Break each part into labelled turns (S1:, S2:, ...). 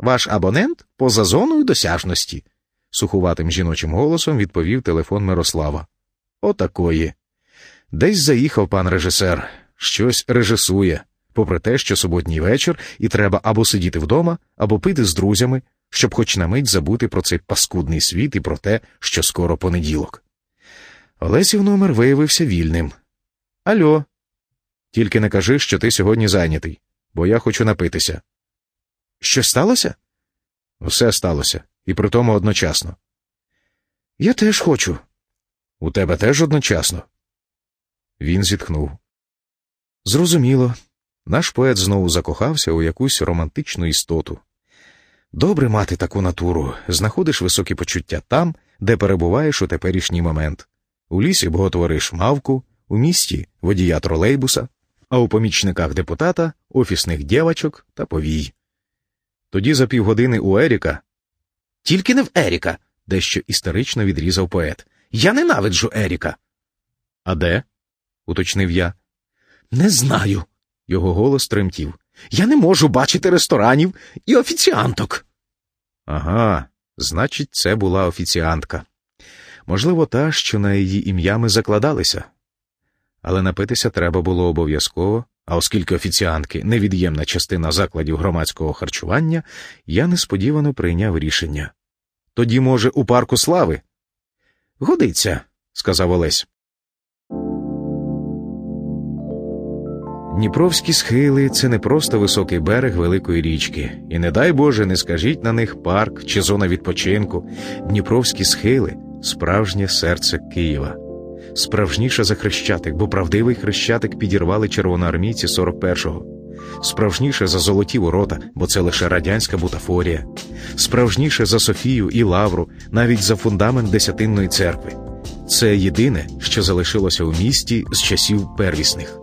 S1: Ваш абонент поза зоною досяжності, сухуватим жіночим голосом відповів телефон Мирослава. Отакої. Десь заїхав пан режисер, щось режисує, попри те, що суботній вечір, і треба або сидіти вдома, або пити з друзями, щоб хоч на мить забути про цей паскудний світ і про те, що скоро понеділок. Олесів номер виявився вільним. Альо. Тільки не кажи, що ти сьогодні зайнятий, бо я хочу напитися. Що сталося? Все сталося, і при тому одночасно. Я теж хочу. У тебе теж одночасно. Він зітхнув. Зрозуміло. Наш поет знову закохався у якусь романтичну істоту. Добре мати таку натуру, знаходиш високі почуття там, де перебуваєш у теперішній момент. У лісі боготвориш мавку, у місті водія тролейбуса, а у помічниках депутата офісних дівочок та повій. Тоді за півгодини у Еріка. Тільки не в Еріка, дещо істерично відрізав поет. Я ненавиджу Еріка. А де? уточнив я. Не знаю. Його голос тремтів. Я не можу бачити ресторанів і офіціанток. Ага, значить, це була офіціантка. Можливо, та, що на її ім'я ми закладалися. Але напитися треба було обов'язково, а оскільки офіціантки невід'ємна частина закладів громадського харчування, я несподівано прийняв рішення. Тоді, може, у парку слави? Годиться, сказав Олесь. Дніпровські схили це не просто високий берег великої річки, і не дай Боже, не скажіть на них парк чи зона відпочинку. Дніпровські схили справжнє серце Києва. Справжніше за хрещатик, бо правдивий хрещатик підірвали червоноармійці 41-го. Справжніше за золоті ворота, бо це лише радянська бутафорія. Справжніше за Софію і Лавру, навіть за фундамент Десятинної церкви. Це єдине, що залишилося у місті з часів первісних.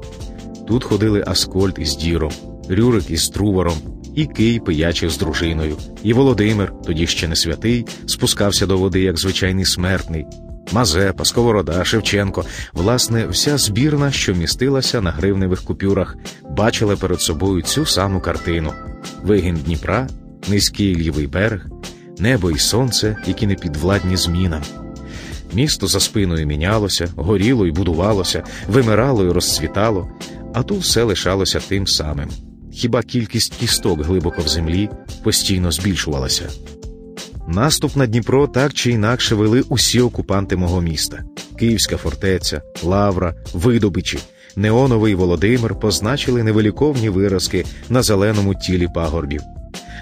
S1: Тут ходили Аскольд із Діром, Рюрик із Трувором, і Кий пиячив з дружиною, і Володимир, тоді ще не святий, спускався до води як звичайний смертний. Мазепа, Сковорода, Шевченко, власне, вся збірна, що містилася на гривневих купюрах, бачила перед собою цю саму картину: вигін Дніпра, низький лівий берег, небо і сонце, які не підвладні змінам. Місто за спиною мінялося, горіло і будувалося, вимирало і розцвітало, а тут все лишалося тим самим. Хіба кількість кісток глибоко в землі постійно збільшувалася. Наступ на Дніпро так чи інакше вели усі окупанти мого міста: Київська фортеця, Лавра, Видобичі, Неоновий Володимир позначили невеликовні виразки на зеленому тілі пагорбів.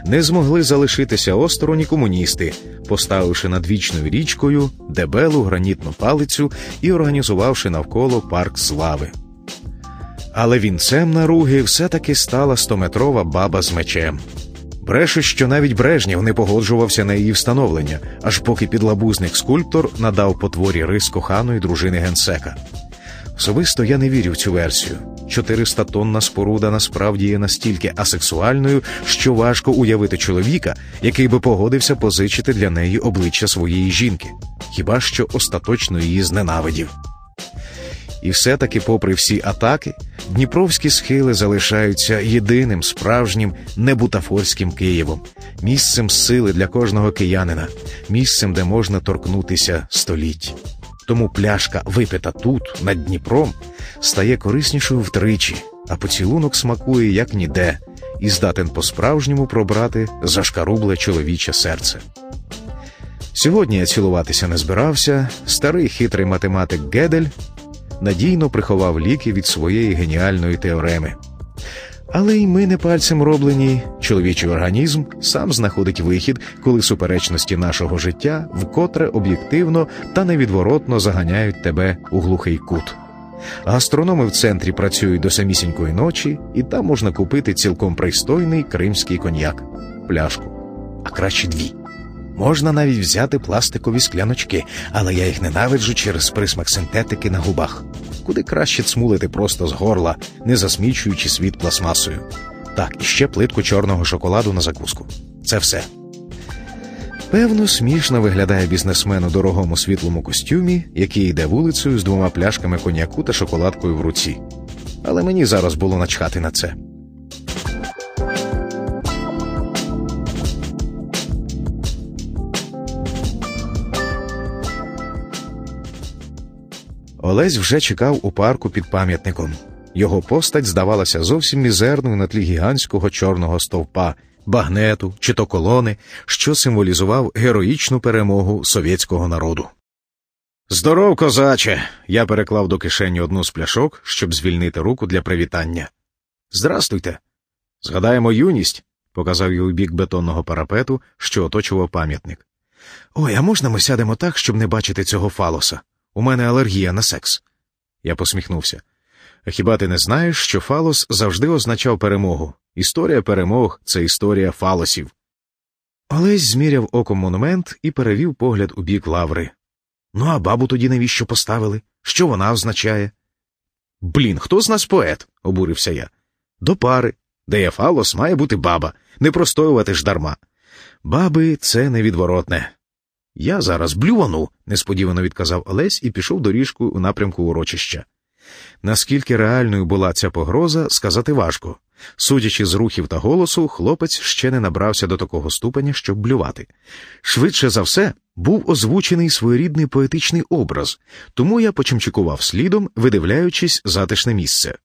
S1: Не змогли залишитися осторонь комуністи, поставивши над вічною річкою дебелу гранітну палицю і організувавши навколо парк слави. Але вінцем наруги все-таки стала стометрова баба з мечем. Бреше, що навіть Брежнєв не погоджувався на її встановлення, аж поки підлабузник скульптор надав потворі рис коханої дружини генсека. Особисто я не вірю в цю версію. 400 тонна споруда насправді є настільки асексуальною, що важко уявити чоловіка, який би погодився позичити для неї обличчя своєї жінки, хіба що остаточно її зненавидів. І все-таки, попри всі атаки, дніпровські схили залишаються єдиним справжнім небутафорським Києвом, місцем сили для кожного киянина, місцем, де можна торкнутися століть. Тому пляшка, випита тут, над Дніпром, стає кориснішою втричі, а поцілунок смакує як ніде, і здатен по-справжньому пробрати зашкарубле чоловіче серце. Сьогодні я цілуватися не збирався, старий хитрий математик Гедель надійно приховав ліки від своєї геніальної теореми. Але й ми не пальцем роблені, чоловічий організм сам знаходить вихід, коли суперечності нашого життя вкотре об'єктивно та невідворотно заганяють тебе у глухий кут. Гастрономи в центрі працюють до самісінької ночі, і там можна купити цілком пристойний кримський коньяк, пляшку, а краще дві. Можна навіть взяти пластикові скляночки, але я їх ненавиджу через присмак синтетики на губах. Куди краще цмулити просто з горла, не засмічуючи світ пластмасою. Так, і ще плитку чорного шоколаду на закуску. Це все. Певно, смішно виглядає бізнесмен у дорогому світлому костюмі, який йде вулицею з двома пляшками коньяку та шоколадкою в руці. Але мені зараз було начхати на це. Олесь вже чекав у парку під пам'ятником. Його постать здавалася зовсім мізерною на тлі гігантського чорного стовпа, багнету чи то колони, що символізував героїчну перемогу совєтського народу. Здоров, козаче. Я переклав до кишені одну з пляшок, щоб звільнити руку для привітання. Здрастуйте. Згадаємо юність, показав я у бік бетонного парапету, що оточував пам'ятник. Ой, а можна ми сядемо так, щоб не бачити цього фалоса? У мене алергія на секс. Я посміхнувся. Хіба ти не знаєш, що фалос завжди означав перемогу? Історія перемог це історія фалосів. Олесь зміряв оком монумент і перевів погляд у бік лаври. Ну, а бабу тоді навіщо поставили? Що вона означає? Блін, хто з нас поет? обурився я. До пари. Де є фалос, має бути баба, не простоювати ж дарма. Баби, це невідворотне. Я зараз блювану, несподівано відказав Олесь і пішов доріжкою у напрямку урочища. Наскільки реальною була ця погроза, сказати важко. Судячи з рухів та голосу, хлопець ще не набрався до такого ступеня, щоб блювати. Швидше за все, був озвучений своєрідний поетичний образ, тому я почимчикував слідом, видивляючись затишне місце.